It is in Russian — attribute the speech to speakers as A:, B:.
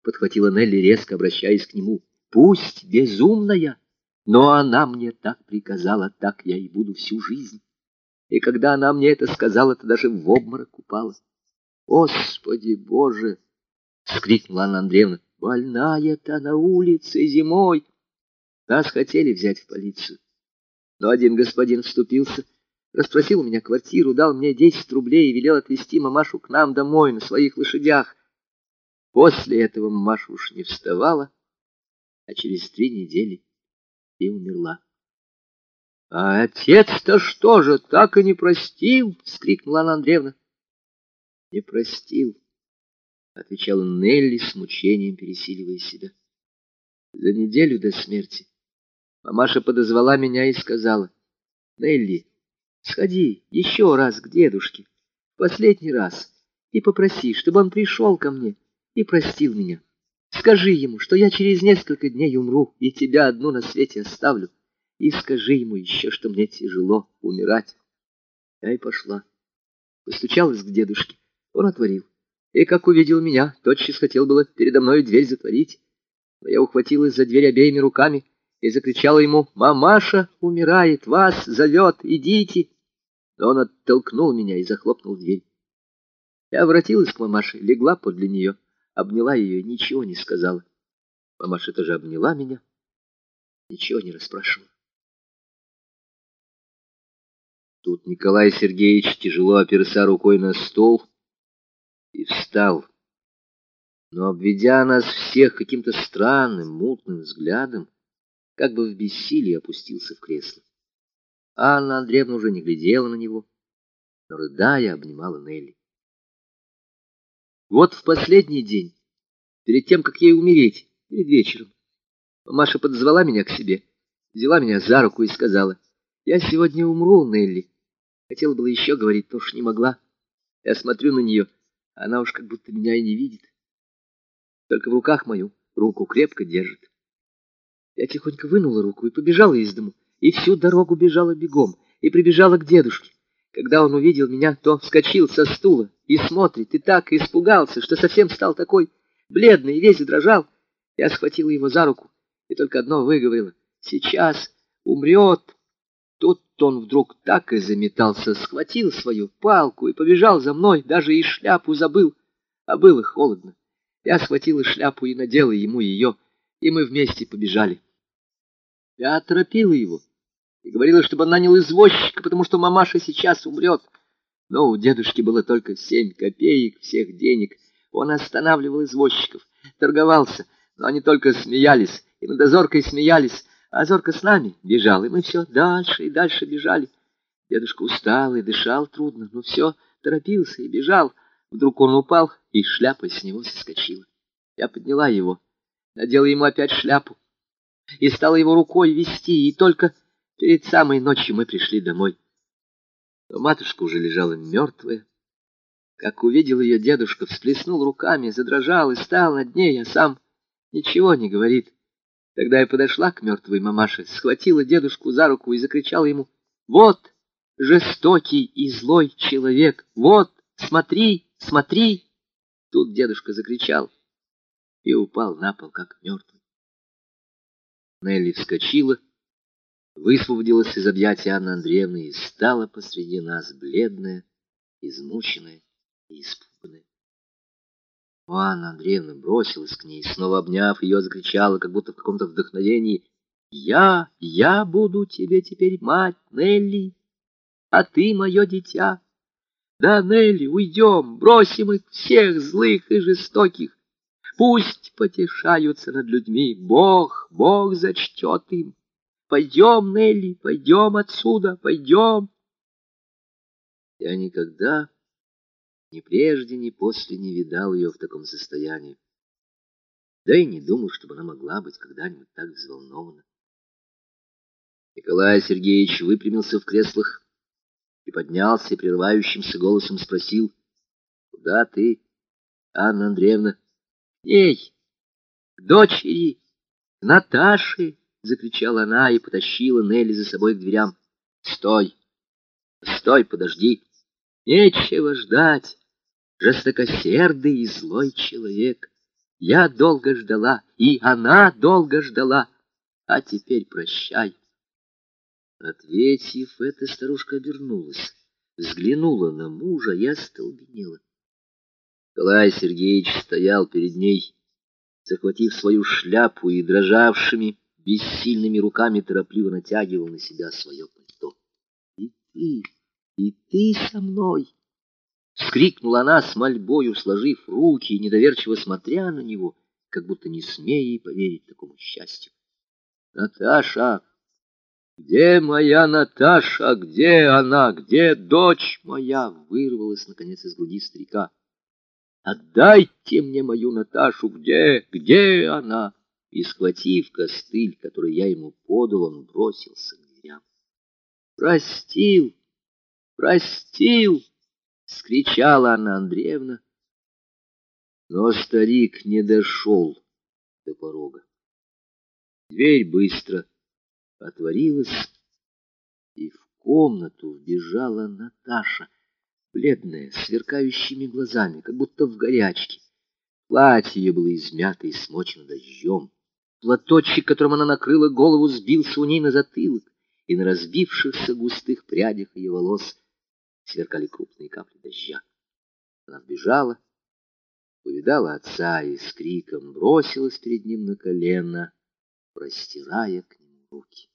A: — подхватила Нелли, резко обращаясь к нему. «Пусть безумная, но она мне так приказала, так я и буду всю жизнь. И когда она мне это сказала, то даже в обморок упала. Господи Боже!» — вскрикнула Анна Андреевна. «Больная-то на улице зимой!» Нас хотели взять в полицию. Но один господин вступился, расспросил у меня квартиру, дал мне десять рублей и велел отвезти мамашу к нам домой на своих лошадях. После этого Маша уж не вставала, а через три недели и умерла. — А отец-то что же, так и не простил? — вскрикнула Анна Андреевна. — Не простил, — отвечала Нелли с мучением, пересиливая себя. За неделю до смерти мамаша подозвала меня и сказала, — Нелли, сходи еще раз к дедушке, последний раз, и попроси, чтобы он пришел ко мне и простил меня. Скажи ему, что я через несколько дней умру и тебя одну на свете оставлю. И скажи ему еще, что мне тяжело умирать. Я и пошла. Постучалась к дедушке. Он отворил. И, как увидел меня, тотчас хотел было передо мной дверь затворить. Но я ухватилась за дверь обеими руками и закричала ему, «Мамаша умирает, вас зовет, идите!» Но он оттолкнул меня и захлопнул дверь. Я обратилась к мамаше, легла подле нее обняла ее и ничего не сказала. Мамаша тоже обняла меня, ничего не расспрашивала. Тут Николай Сергеевич тяжело оперся рукой на стол и встал. Но, обведя нас всех каким-то странным, мутным взглядом, как бы в бессилии опустился в кресло. Анна Андреевна уже не глядела на него, но, рыдая, обнимала Нелли. Вот в последний день, перед тем, как ей умереть, перед вечером, Маша подозвала меня к себе, взяла меня за руку и сказала, «Я сегодня умру, Нелли». Хотела было еще говорить, но уж не могла. Я смотрю на нее, она уж как будто меня и не видит. Только в руках мою руку крепко держит. Я тихонько вынула руку и побежала из дому, и всю дорогу бежала бегом, и прибежала к дедушке. Когда он увидел меня, то вскочил со стула и смотрит, и так испугался, что совсем стал такой бледный и весь дрожал. Я схватила его за руку и только одно выговорила. «Сейчас умрет». Тут он вдруг так и заметался, схватил свою палку и побежал за мной, даже и шляпу забыл, а было холодно. Я схватила шляпу и надела ему ее, и мы вместе побежали. Я оторопила его и говорила, чтобы он нанял извозчика, потому что мамаша сейчас умрет. Но у дедушки было только семь копеек всех денег. Он останавливал извозчиков, торговался, но они только смеялись, и над Озоркой смеялись, а Зорка с нами бежал, и мы все дальше и дальше бежали. Дедушка устал и дышал трудно, но все торопился и бежал. Вдруг он упал, и шляпа с него соскочила. Я подняла его, надела ему опять шляпу и стала его рукой вести, и только Перед самой ночью мы пришли домой. Но матушка уже лежала мертвая. Как увидел ее дедушка, всплеснул руками, задрожал и стал над ней, а сам ничего не говорит. Тогда я подошла к мертвой мамаше, схватила дедушку за руку и закричала ему, «Вот жестокий и злой человек! Вот, смотри, смотри!» Тут дедушка закричал и упал на пол, как мертвый. Нелли вскочила, высвободилась из объятия Анны Андреевны и стала посреди нас бледная, измученная и испуганная. Но Анна Андреевна бросилась к ней, снова обняв ее, закричала, как будто в каком-то вдохновении, «Я, я буду тебе теперь мать, Нелли, а ты мое дитя. Да, Нелли, уйдем, бросим их всех злых и жестоких. Пусть потешаются над людьми, Бог, Бог зачтет им. Пойдем, Нелли, пойдем отсюда, пойдем. Я никогда, ни прежде, ни после не видал ее в таком состоянии. Да и не думал, чтобы она могла быть когда-нибудь так взволнована. Николай Сергеевич выпрямился в креслах и поднялся, и прерывающимся голосом спросил, «Куда ты, Анна Андреевна?» «Эй, к дочери, к Наташе!» — закричала она и потащила Нелли за собой к дверям. «Стой! Стой, подожди! Нечего ждать! Жестокосердый и злой человек! Я долго ждала, и она долго ждала. А теперь прощай. Ответив это, старушка обернулась, взглянула на мужа и остолбенела. Николай Сергеевич стоял перед ней, захватив свою шляпу и дрожавшими, бессильными руками торопливо натягивал на себя свое пальто. «И ты, и ты со мной!» Вскрикнула она с мольбою, сложив руки и недоверчиво смотря на него, как будто не смея поверить такому счастью. «Наташа! Где моя Наташа? Где она? Где дочь моя?» Вырвалась, наконец, из груди старика. «Отдайте мне мою Наташу! Где? Где она?» И, схватив костыль, который я ему подал, он бросился к дверям. «Простил! Простил!» — скричала Анна Андреевна. Но старик не дошел до порога. Дверь быстро отворилась, и в комнату вбежала Наташа, бледная, сверкающими глазами, как будто в горячке. Платье было измято и смочено дождем. Платочек, которым она накрыла голову, сбился у ней на затылок, и на разбившихся густых прядях ее волос сверкали крупные капли дождя. Она вбежала, увидала отца и с криком бросилась перед ним на колено, простирая к нему руки.